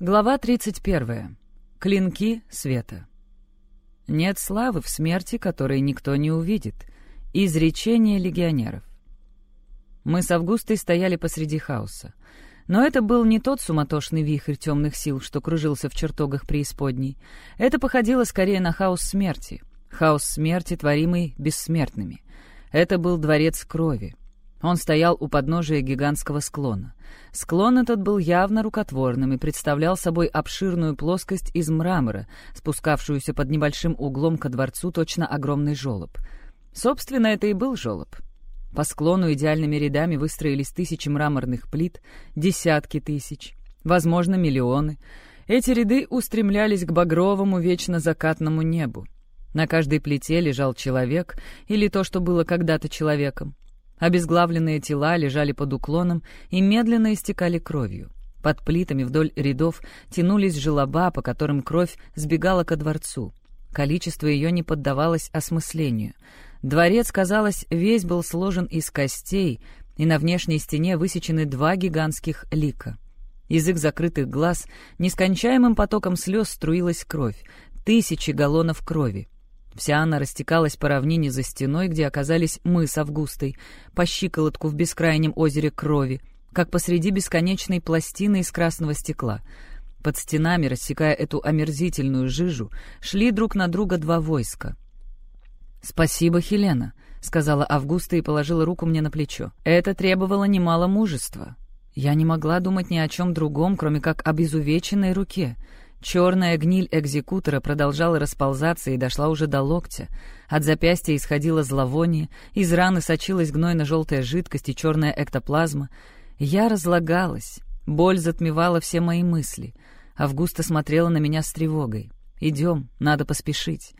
Глава 31. Клинки света. Нет славы в смерти, которой никто не увидит. Изречение легионеров. Мы с Августой стояли посреди хаоса. Но это был не тот суматошный вихрь темных сил, что кружился в чертогах преисподней. Это походило скорее на хаос смерти. Хаос смерти, творимый бессмертными. Это был дворец крови. Он стоял у подножия гигантского склона. Склон этот был явно рукотворным и представлял собой обширную плоскость из мрамора, спускавшуюся под небольшим углом ко дворцу точно огромный жолоб. Собственно, это и был жолоб. По склону идеальными рядами выстроились тысячи мраморных плит, десятки тысяч, возможно, миллионы. Эти ряды устремлялись к багровому вечно закатному небу. На каждой плите лежал человек, или то, что было когда-то человеком. Обезглавленные тела лежали под уклоном и медленно истекали кровью. Под плитами вдоль рядов тянулись желоба, по которым кровь сбегала ко дворцу. Количество ее не поддавалось осмыслению. Дворец, казалось, весь был сложен из костей, и на внешней стене высечены два гигантских лика. Из их закрытых глаз нескончаемым потоком слез струилась кровь, тысячи галлонов крови. Вся она растекалась по равнине за стеной, где оказались мы с Августой, по щиколотку в бескрайнем озере крови, как посреди бесконечной пластины из красного стекла. Под стенами, рассекая эту омерзительную жижу, шли друг на друга два войска. «Спасибо, Хелена», — сказала Августа и положила руку мне на плечо. «Это требовало немало мужества. Я не могла думать ни о чем другом, кроме как об изувеченной руке». Черная гниль экзекутора продолжала расползаться и дошла уже до локтя. От запястья исходило зловоние, из раны сочилась гнойно-желтая жидкость и черная эктоплазма. Я разлагалась, боль затмевала все мои мысли. Августа смотрела на меня с тревогой. «Идем, надо поспешить».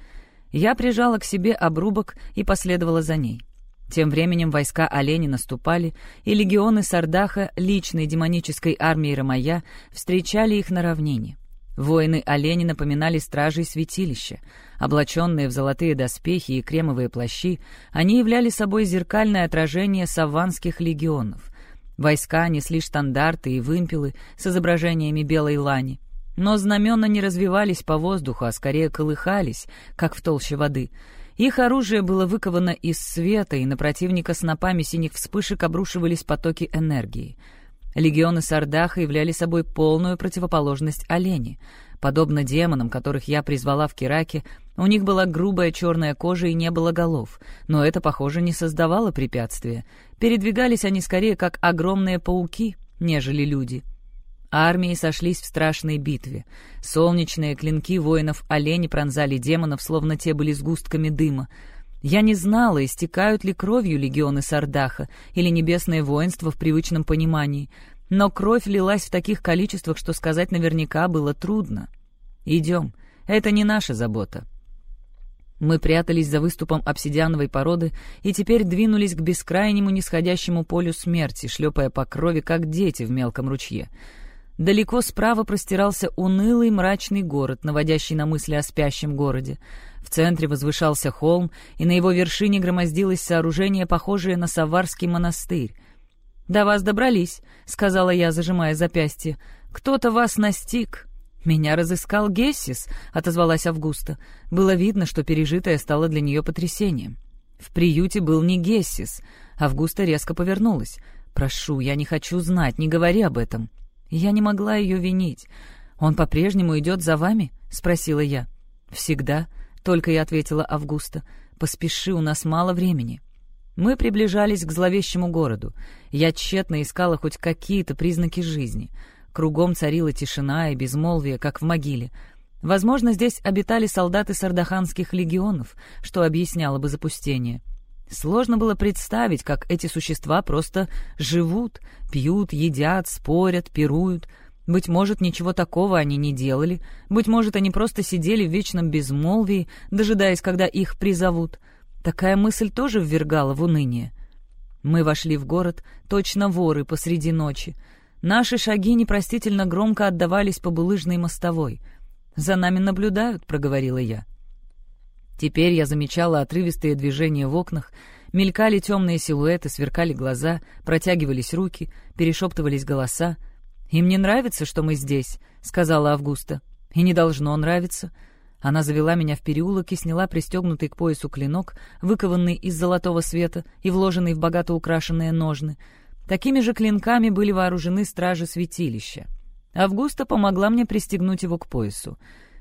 Я прижала к себе обрубок и последовала за ней. Тем временем войска олени наступали, и легионы Сардаха, личной демонической армии Рамая, встречали их на равнине. Воины олени напоминали стражей святилища. Облаченные в золотые доспехи и кремовые плащи, они являли собой зеркальное отражение саванских легионов. Войска несли штандарты и вымпелы с изображениями белой лани. Но знамена не развивались по воздуху, а скорее колыхались, как в толще воды. Их оружие было выковано из света, и на противника снопами синих вспышек обрушивались потоки энергии — Легионы Сардаха являли собой полную противоположность олени. Подобно демонам, которых я призвала в Кираке, у них была грубая черная кожа и не было голов, но это, похоже, не создавало препятствия. Передвигались они скорее как огромные пауки, нежели люди. Армии сошлись в страшной битве. Солнечные клинки воинов олени пронзали демонов, словно те были сгустками дыма. Я не знала, истекают ли кровью легионы Сардаха или небесное воинство в привычном понимании, но кровь лилась в таких количествах, что сказать наверняка было трудно. «Идем, это не наша забота». Мы прятались за выступом обсидиановой породы и теперь двинулись к бескрайнему нисходящему полю смерти, шлепая по крови, как дети в мелком ручье. Далеко справа простирался унылый мрачный город, наводящий на мысли о спящем городе. В центре возвышался холм, и на его вершине громоздилось сооружение, похожее на Саварский монастырь. «До вас добрались», — сказала я, зажимая запястье. «Кто-то вас настиг». «Меня разыскал Гессис», — отозвалась Августа. Было видно, что пережитое стало для нее потрясением. В приюте был не Гессис. Августа резко повернулась. «Прошу, я не хочу знать, не говори об этом». Я не могла ее винить. «Он по-прежнему идет за вами?» — спросила я. «Всегда», — только и ответила Августа. «Поспеши, у нас мало времени». Мы приближались к зловещему городу. Я тщетно искала хоть какие-то признаки жизни. Кругом царила тишина и безмолвие, как в могиле. Возможно, здесь обитали солдаты сардаханских легионов, что объясняло бы запустение. Сложно было представить, как эти существа просто живут, пьют, едят, спорят, пируют. Быть может, ничего такого они не делали, быть может, они просто сидели в вечном безмолвии, дожидаясь, когда их призовут. Такая мысль тоже ввергала в уныние. Мы вошли в город, точно воры посреди ночи. Наши шаги непростительно громко отдавались по булыжной мостовой. «За нами наблюдают», — проговорила я. Теперь я замечала отрывистые движения в окнах, мелькали темные силуэты, сверкали глаза, протягивались руки, перешептывались голоса. «Им не нравится, что мы здесь», — сказала Августа. «И не должно нравиться». Она завела меня в переулок и сняла пристегнутый к поясу клинок, выкованный из золотого света и вложенный в богато украшенные ножны. Такими же клинками были вооружены стражи святилища. Августа помогла мне пристегнуть его к поясу.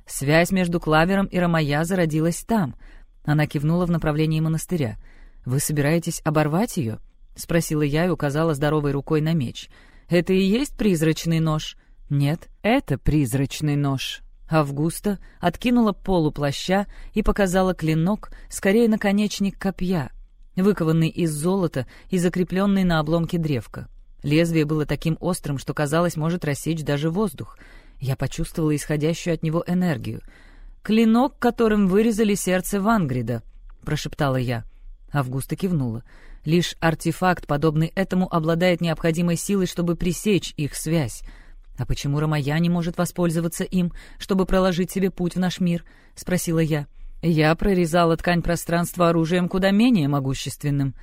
Связь между Клавером и Ромая зародилась там. Она кивнула в направлении монастыря. «Вы собираетесь оборвать ее?» — спросила я и указала здоровой рукой на меч. «Это и есть призрачный нож?» «Нет, это призрачный нож». Августа откинула полу плаща и показала клинок, скорее наконечник копья, выкованный из золота и закрепленный на обломке древка. Лезвие было таким острым, что, казалось, может рассечь даже воздух. Я почувствовала исходящую от него энергию. «Клинок, которым вырезали сердце Вангрида», — прошептала я. Августа кивнула. «Лишь артефакт, подобный этому, обладает необходимой силой, чтобы пресечь их связь. А почему Ромая не может воспользоваться им, чтобы проложить себе путь в наш мир?» — спросила я. «Я прорезала ткань пространства оружием куда менее могущественным»,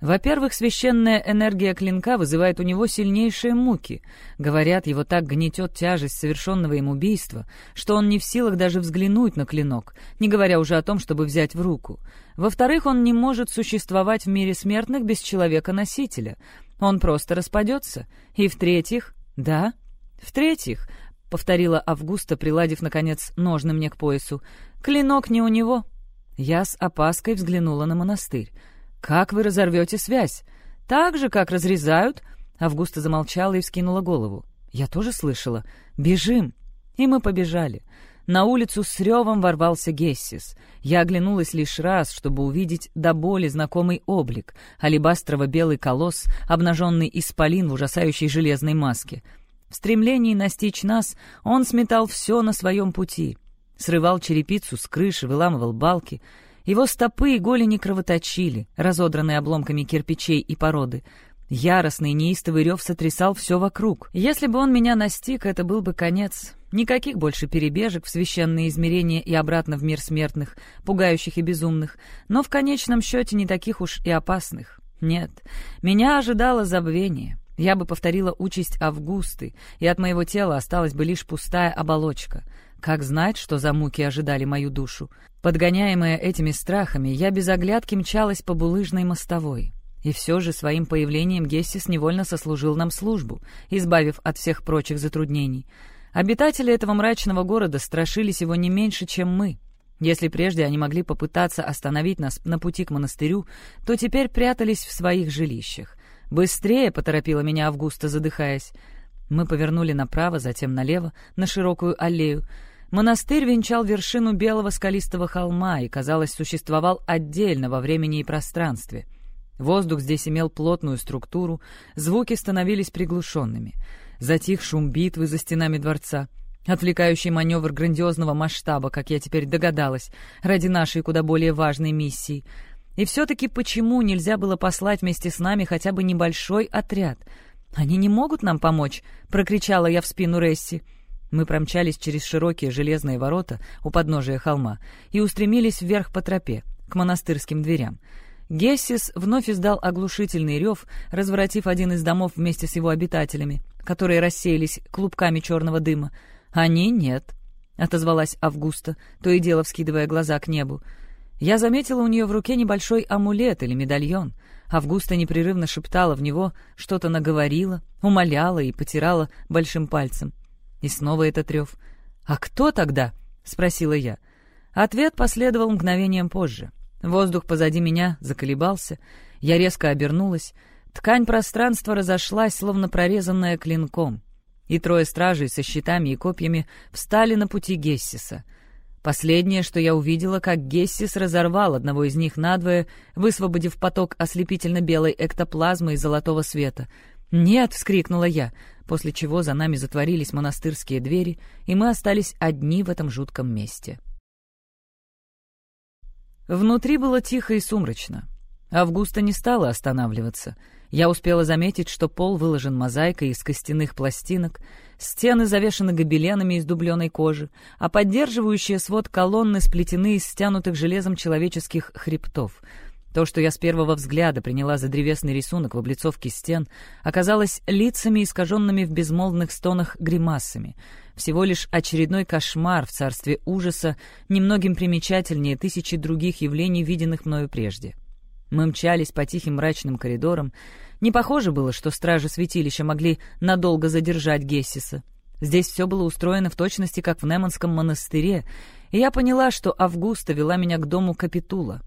во-первых, священная энергия клинка вызывает у него сильнейшие муки. Говорят, его так гнетет тяжесть совершенного им убийства, что он не в силах даже взглянуть на клинок, не говоря уже о том, чтобы взять в руку. Во-вторых, он не может существовать в мире смертных без человека-носителя. Он просто распадется. И в-третьих... Да, в-третьих, — повторила Августа, приладив, наконец, ножны мне к поясу, — клинок не у него. Я с опаской взглянула на монастырь. «Как вы разорвете связь?» «Так же, как разрезают». Августа замолчала и вскинула голову. «Я тоже слышала. Бежим!» И мы побежали. На улицу с ревом ворвался Гессис. Я оглянулась лишь раз, чтобы увидеть до боли знакомый облик, алебастрово-белый колосс, обнаженный исполин в ужасающей железной маске. В стремлении настичь нас он сметал все на своем пути. Срывал черепицу с крыши, выламывал балки — его стопы и голени кровоточили, разодранные обломками кирпичей и породы. Яростный неистовый рев сотрясал все вокруг. Если бы он меня настиг, это был бы конец. Никаких больше перебежек в священные измерения и обратно в мир смертных, пугающих и безумных, но в конечном счете не таких уж и опасных. Нет, меня ожидало забвение. Я бы повторила участь Августы, и от моего тела осталась бы лишь пустая оболочка — как знать, что за муки ожидали мою душу? Подгоняемая этими страхами, я без оглядки мчалась по булыжной мостовой. И все же своим появлением Гессис невольно сослужил нам службу, избавив от всех прочих затруднений. Обитатели этого мрачного города страшились его не меньше, чем мы. Если прежде они могли попытаться остановить нас на пути к монастырю, то теперь прятались в своих жилищах. «Быстрее!» — поторопила меня Августа, задыхаясь. Мы повернули направо, затем налево, на широкую аллею. Монастырь венчал вершину белого скалистого холма и, казалось, существовал отдельно во времени и пространстве. Воздух здесь имел плотную структуру, звуки становились приглушенными. Затих шум битвы за стенами дворца, отвлекающий маневр грандиозного масштаба, как я теперь догадалась, ради нашей куда более важной миссии. И все-таки почему нельзя было послать вместе с нами хотя бы небольшой отряд — «Они не могут нам помочь!» — прокричала я в спину Ресси. Мы промчались через широкие железные ворота у подножия холма и устремились вверх по тропе, к монастырским дверям. Гессис вновь издал оглушительный рев, разворотив один из домов вместе с его обитателями, которые рассеялись клубками черного дыма. «Они нет», — отозвалась Августа, то и дело вскидывая глаза к небу. Я заметила у нее в руке небольшой амулет или медальон — Августа непрерывно шептала в него, что-то наговорила, умоляла и потирала большим пальцем. И снова этот рев. «А кто тогда?» — спросила я. Ответ последовал мгновением позже. Воздух позади меня заколебался. Я резко обернулась. Ткань пространства разошлась, словно прорезанная клинком. И трое стражей со щитами и копьями встали на пути Гессиса — Последнее, что я увидела, как Гессис разорвал одного из них надвое, высвободив поток ослепительно-белой эктоплазмы и золотого света. «Нет!» — вскрикнула я, после чего за нами затворились монастырские двери, и мы остались одни в этом жутком месте. Внутри было тихо и сумрачно. Августа не стала останавливаться — я успела заметить, что пол выложен мозаикой из костяных пластинок, стены завешаны гобеленами из дубленой кожи, а поддерживающие свод колонны сплетены из стянутых железом человеческих хребтов. То, что я с первого взгляда приняла за древесный рисунок в облицовке стен, оказалось лицами, искаженными в безмолвных стонах гримасами. Всего лишь очередной кошмар в царстве ужаса, немногим примечательнее тысячи других явлений, виденных мною прежде. Мы мчались по тихим мрачным коридорам. Не похоже было, что стражи святилища могли надолго задержать Гессиса. Здесь все было устроено в точности, как в Неманском монастыре, и я поняла, что Августа вела меня к дому Капитула.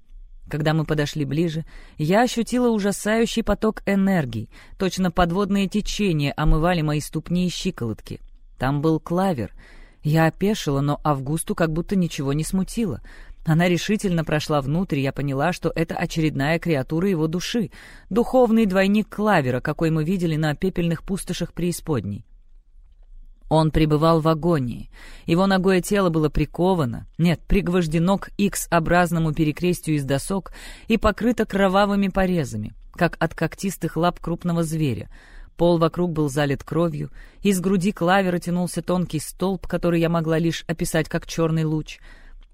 Когда мы подошли ближе, я ощутила ужасающий поток энергии, точно подводные течения омывали мои ступни и щиколотки. Там был клавер. Я опешила, но Августу как будто ничего не смутило. Она решительно прошла внутрь, и я поняла, что это очередная креатура его души, духовный двойник клавера, какой мы видели на пепельных пустошах преисподней. Он пребывал в агонии. Его ногое тело было приковано, нет, пригвождено к X-образному перекрестию из досок и покрыто кровавыми порезами, как от когтистых лап крупного зверя. Пол вокруг был залит кровью, из груди клавера тянулся тонкий столб, который я могла лишь описать как черный луч.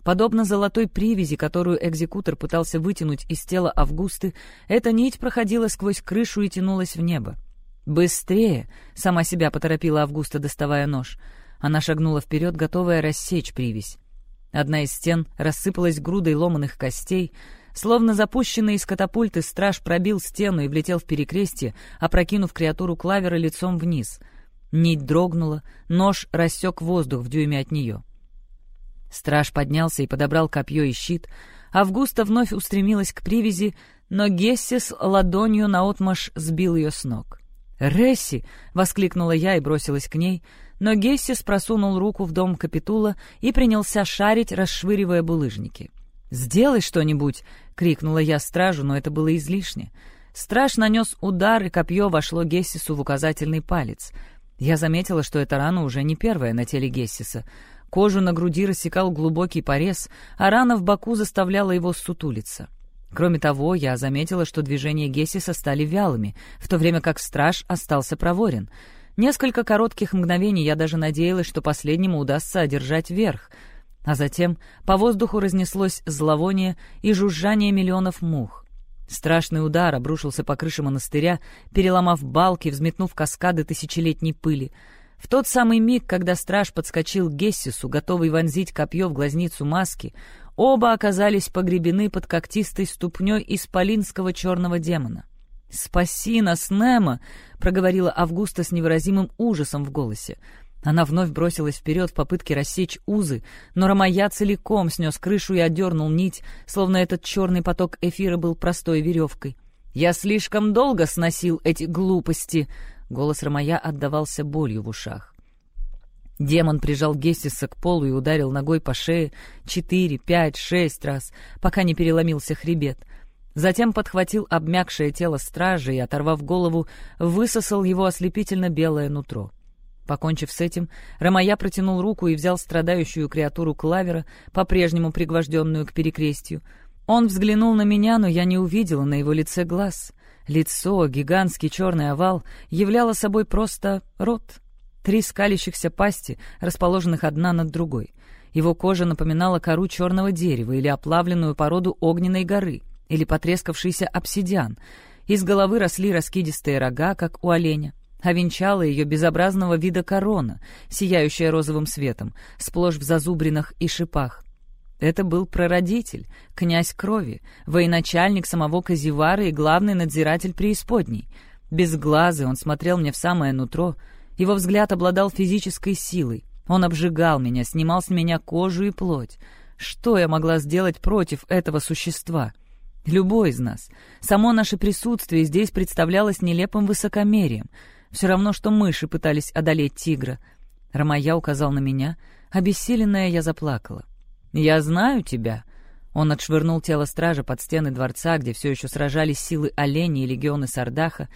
Подобно золотой привязи, которую экзекутор пытался вытянуть из тела Августы, эта нить проходила сквозь крышу и тянулась в небо. «Быстрее!» — сама себя поторопила Августа, доставая нож. Она шагнула вперед, готовая рассечь привязь. Одна из стен рассыпалась грудой ломаных костей. Словно запущенный из катапульты страж пробил стену и влетел в перекрестие, опрокинув креатуру клавера лицом вниз. Нить дрогнула, нож рассек воздух в дюйме от нее. Страж поднялся и подобрал копье и щит. Августа вновь устремилась к привязи, но Гессис ладонью наотмашь сбил ее с ног. «Ресси!» — воскликнула я и бросилась к ней, но Гессис просунул руку в дом Капитула и принялся шарить, расшвыривая булыжники. «Сделай что-нибудь!» — крикнула я стражу, но это было излишне. Страж нанес удар, и копье вошло Гессису в указательный палец. Я заметила, что эта рана уже не первая на теле Гессиса. Кожу на груди рассекал глубокий порез, а рана в боку заставляла его сутулиться. Кроме того, я заметила, что движения Гессиса стали вялыми, в то время как страж остался проворен. Несколько коротких мгновений я даже надеялась, что последнему удастся одержать верх. А затем по воздуху разнеслось зловоние и жужжание миллионов мух. Страшный удар обрушился по крыше монастыря, переломав балки, взметнув каскады тысячелетней пыли. В тот самый миг, когда страж подскочил к Гессису, готовый вонзить копье в глазницу маски, Оба оказались погребены под когтистой ступней исполинского черного демона. «Спаси нас, Немо!» — проговорила Августа с невыразимым ужасом в голосе. Она вновь бросилась вперед в попытке рассечь узы, но Ромая целиком снес крышу и отдернул нить, словно этот черный поток эфира был простой веревкой. «Я слишком долго сносил эти глупости!» Голос Ромая отдавался болью в ушах. Демон прижал Гессиса к полу и ударил ногой по шее четыре, пять, шесть раз, пока не переломился хребет. Затем подхватил обмякшее тело стража и, оторвав голову, высосал его ослепительно белое нутро. Покончив с этим, Ромая протянул руку и взял страдающую креатуру Клавера, по-прежнему пригвожденную к перекрестью. Он взглянул на меня, но я не увидела на его лице глаз. Лицо, гигантский черный овал, являло собой просто рот — Три скалящихся пасти, расположенных одна над другой. Его кожа напоминала кору черного дерева или оплавленную породу огненной горы, или потрескавшийся обсидиан. Из головы росли раскидистые рога, как у оленя, а венчала ее безобразного вида корона, сияющая розовым светом, сплошь в зазубринах и шипах. Это был прародитель, князь крови, военачальник самого Казивара и главный надзиратель преисподней. Безглазый он смотрел мне в самое нутро — его взгляд обладал физической силой. Он обжигал меня, снимал с меня кожу и плоть. Что я могла сделать против этого существа? Любой из нас. Само наше присутствие здесь представлялось нелепым высокомерием. Все равно, что мыши пытались одолеть тигра. Ромая указал на меня. Обессиленная я заплакала. «Я знаю тебя». Он отшвырнул тело стража под стены дворца, где все еще сражались силы оленей и легионы Сардаха,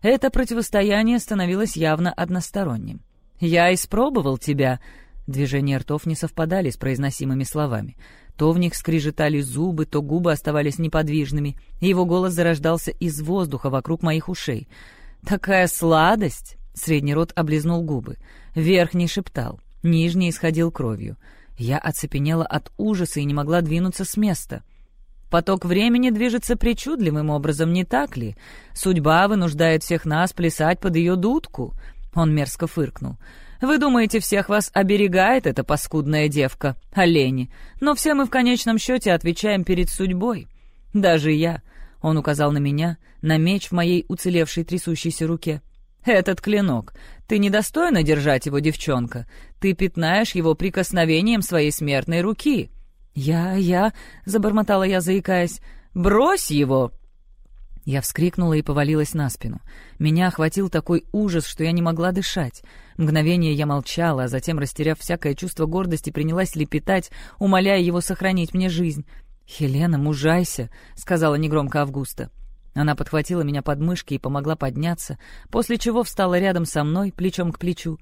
это противостояние становилось явно односторонним. «Я испробовал тебя!» Движения ртов не совпадали с произносимыми словами. То в них скрижетали зубы, то губы оставались неподвижными, и его голос зарождался из воздуха вокруг моих ушей. «Такая сладость!» — средний рот облизнул губы. Верхний шептал, нижний исходил кровью. Я оцепенела от ужаса и не могла двинуться с места. Поток времени движется причудливым образом, не так ли? Судьба вынуждает всех нас плясать под ее дудку». Он мерзко фыркнул. «Вы думаете, всех вас оберегает эта паскудная девка, олени, но все мы в конечном счете отвечаем перед судьбой. Даже я...» — он указал на меня, на меч в моей уцелевшей трясущейся руке. «Этот клинок. Ты недостойна держать его, девчонка. Ты пятнаешь его прикосновением своей смертной руки». «Я... я...» — забормотала я, заикаясь. «Брось его!» Я вскрикнула и повалилась на спину. Меня охватил такой ужас, что я не могла дышать. Мгновение я молчала, а затем, растеряв всякое чувство гордости, принялась лепетать, умоляя его сохранить мне жизнь. «Хелена, мужайся», — сказала негромко Августа. Она подхватила меня под мышки и помогла подняться, после чего встала рядом со мной, плечом к плечу.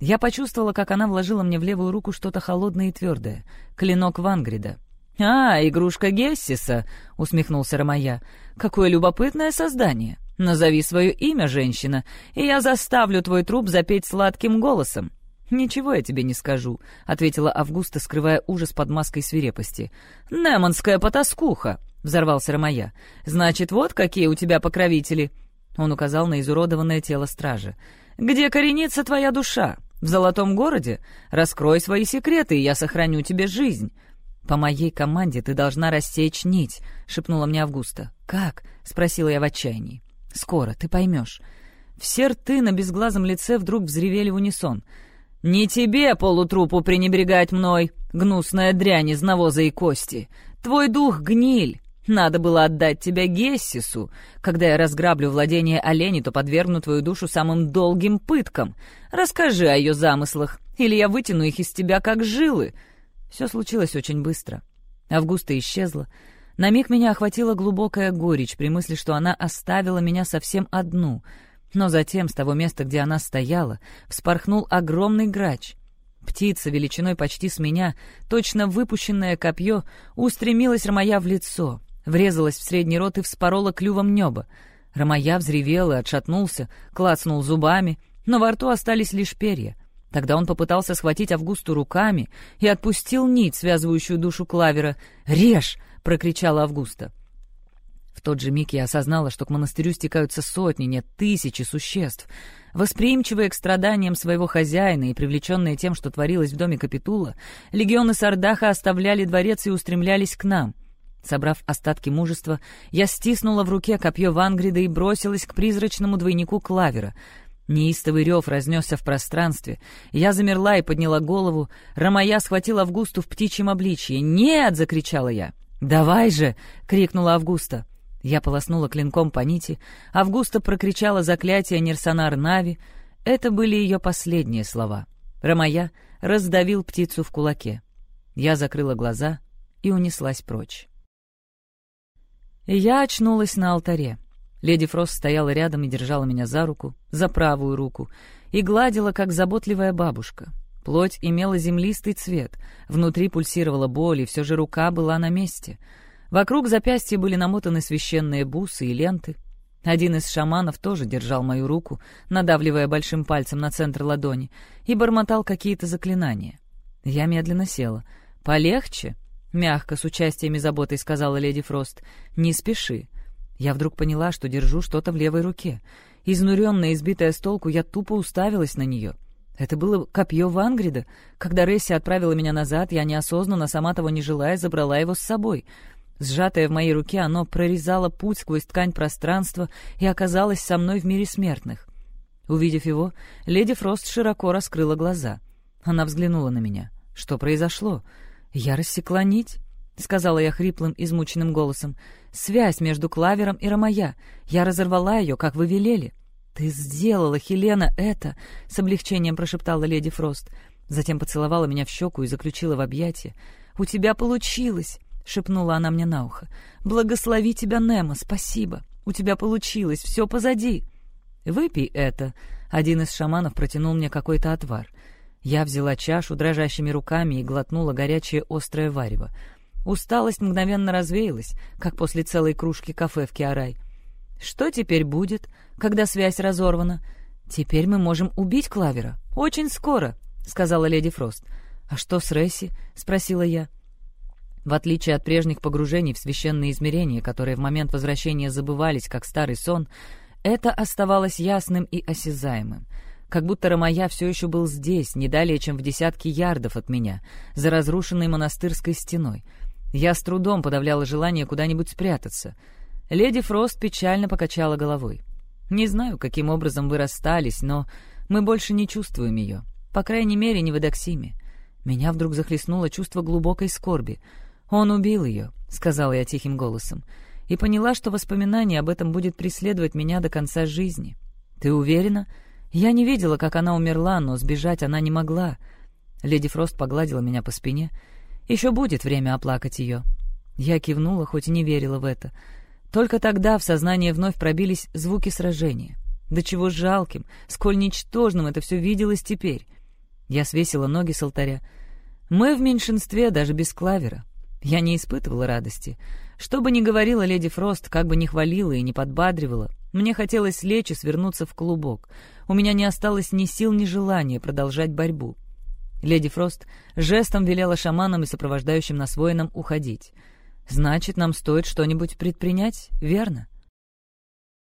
Я почувствовала, как она вложила мне в левую руку что-то холодное и твердое — клинок Вангрида. «А, игрушка Гессиса!» — усмехнулся Ромая. «Какое любопытное создание! Назови свое имя, женщина, и я заставлю твой труп запеть сладким голосом». «Ничего я тебе не скажу», — ответила Августа, скрывая ужас под маской свирепости. «Неманская потаскуха!» — взорвался Ромая. «Значит, вот какие у тебя покровители!» Он указал на изуродованное тело стража. «Где коренится твоя душа? В золотом городе? Раскрой свои секреты, и я сохраню тебе жизнь». «По моей команде ты должна рассечь нить», — шепнула мне Августа. «Как?» — спросила я в отчаянии. «Скоро, ты поймешь». Все рты на безглазом лице вдруг взревели в унисон. «Не тебе, полутрупу, пренебрегать мной, гнусная дрянь из навоза и кости. Твой дух — гниль. Надо было отдать тебя Гессису. Когда я разграблю владение олени, то подвергну твою душу самым долгим пыткам. Расскажи о ее замыслах, или я вытяну их из тебя как жилы». Все случилось очень быстро. Августа исчезла. На миг меня охватила глубокая горечь при мысли, что она оставила меня совсем одну. Но затем, с того места, где она стояла, вспорхнул огромный грач. Птица, величиной почти с меня, точно выпущенное копье, устремилась Ромая в лицо — врезалась в средний рот и вспорола клювом небо. Ромая взревел и отшатнулся, клацнул зубами, но во рту остались лишь перья. Тогда он попытался схватить Августу руками и отпустил нить, связывающую душу Клавера. «Режь!» — прокричала Августа. В тот же миг я осознала, что к монастырю стекаются сотни, нет, тысячи существ. Восприимчивые к страданиям своего хозяина и привлеченные тем, что творилось в доме Капитула, легионы Сардаха оставляли дворец и устремлялись к нам — Собрав остатки мужества, я стиснула в руке копье Вангрида и бросилась к призрачному двойнику Клавера. Неистовый рев разнесся в пространстве. Я замерла и подняла голову. Ромая схватила Августу в птичьем обличье. «Нет!» — закричала я. «Давай же!» — крикнула Августа. Я полоснула клинком по нити. Августа прокричала заклятие Нерсонар Нави. Это были ее последние слова. Ромая раздавил птицу в кулаке. Я закрыла глаза и унеслась прочь. Я очнулась на алтаре. Леди Фрост стояла рядом и держала меня за руку, за правую руку, и гладила, как заботливая бабушка. Плоть имела землистый цвет, внутри пульсировала боль, и все же рука была на месте. Вокруг запястья были намотаны священные бусы и ленты. Один из шаманов тоже держал мою руку, надавливая большим пальцем на центр ладони, и бормотал какие-то заклинания. Я медленно села. «Полегче?» — мягко, с участием и заботой сказала леди Фрост. «Не спеши». Я вдруг поняла, что держу что-то в левой руке. Изнуренная, избитая с толку, я тупо уставилась на нее. Это было копье Вангрида. Когда Ресси отправила меня назад, я неосознанно, сама того не желая, забрала его с собой. Сжатое в моей руке, оно прорезало путь сквозь ткань пространства и оказалось со мной в мире смертных. Увидев его, леди Фрост широко раскрыла глаза. Она взглянула на меня. «Что произошло?» «Я рассекла нить», — сказала я хриплым, измученным голосом. «Связь между Клавером и Ромая. Я разорвала ее, как вы велели». «Ты сделала, Хелена, это!» — с облегчением прошептала леди Фрост. Затем поцеловала меня в щеку и заключила в объятия. «У тебя получилось!» — шепнула она мне на ухо. «Благослови тебя, Немо, спасибо! У тебя получилось, все позади!» «Выпей это!» — один из шаманов протянул мне какой-то отвар. Я взяла чашу дрожащими руками и глотнула горячее острое варево. Усталость мгновенно развеялась, как после целой кружки кафе в Киарай. «Что теперь будет, когда связь разорвана? Теперь мы можем убить Клавера. Очень скоро», — сказала леди Фрост. «А что с Ресси?» — спросила я. В отличие от прежних погружений в священные измерения, которые в момент возвращения забывались, как старый сон, это оставалось ясным и осязаемым. Как будто Ромая все еще был здесь, не далее, чем в десятке ярдов от меня, за разрушенной монастырской стеной. Я с трудом подавляла желание куда-нибудь спрятаться. Леди Фрост печально покачала головой. «Не знаю, каким образом вы расстались, но мы больше не чувствуем ее. По крайней мере, не в Эдоксиме. Меня вдруг захлестнуло чувство глубокой скорби. «Он убил ее», — сказала я тихим голосом, и поняла, что воспоминание об этом будет преследовать меня до конца жизни. «Ты уверена?» Я не видела, как она умерла, но сбежать она не могла. Леди Фрост погладила меня по спине. «Еще будет время оплакать ее». Я кивнула, хоть и не верила в это. Только тогда в сознание вновь пробились звуки сражения. До чего жалким, сколь ничтожным это все виделось теперь. Я свесила ноги с алтаря. Мы в меньшинстве, даже без клавера. Я не испытывала радости. Что бы ни говорила леди Фрост, как бы ни хвалила и не подбадривала, мне хотелось лечь и свернуться в клубок. У меня не осталось ни сил, ни желания продолжать борьбу. Леди Фрост жестом велела шаманам и сопровождающим нас воинам уходить. «Значит, нам стоит что-нибудь предпринять, верно?»